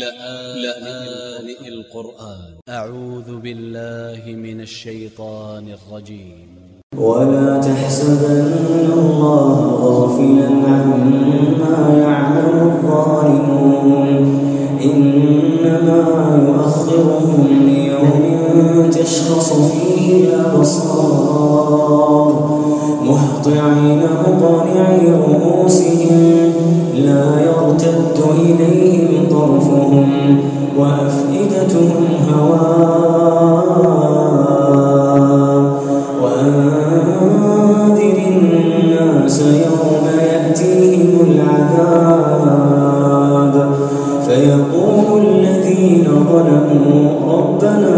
لآن القرآن. أ ع و ذ ب ا ل ل ه من ا ل ش ي ط ا ن ا ل ج ي م ولا تحسبن الله غافلا عما يعمل الظالمون. إنما يؤخرهم ليوم تشخص فيه الأبصار. مهطعين مقنعي رؤوسهم لا يرتد إليهم فيقول الذين ظلموا ربنا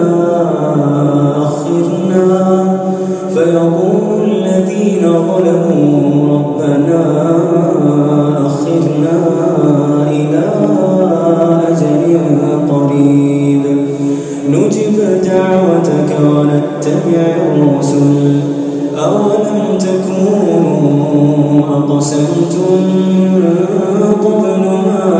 أخرنا. فيقول الذين ظلموا ربنا أخرنا إلى أجل قريب. نجب دعوتك ونتبع الرسل. أولم تكونوا أقسمتم قبل ما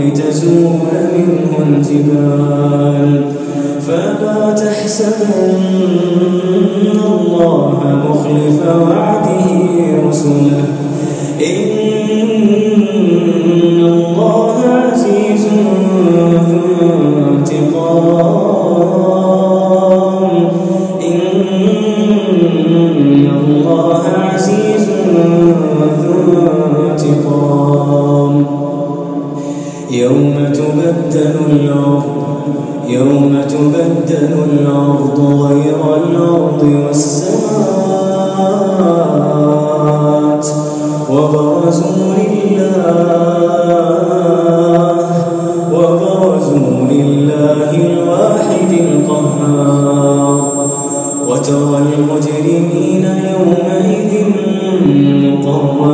لتزول منه الجبال. فلا تحسبن الله مخلف وعده رسله. إن الله عزيز ذو انتقام. يوم تبدل الأرض يوم تبدل الأرض غير الأرض والسماوات. وبرزوا لله وبرزوا لله الواحد القهار. وترى المجرمين يومئذ مقرنين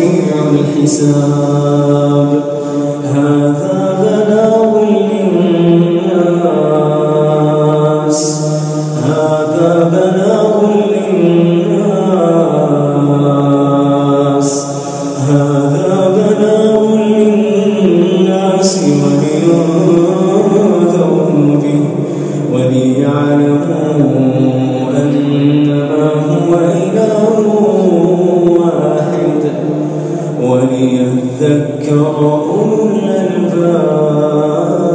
سريع الحساب هذا بلاغ للناس. هذا بلاغ للناس. هذا بلاغ للناس ولينذروا به وليعلموا يذكر أولو الألباب.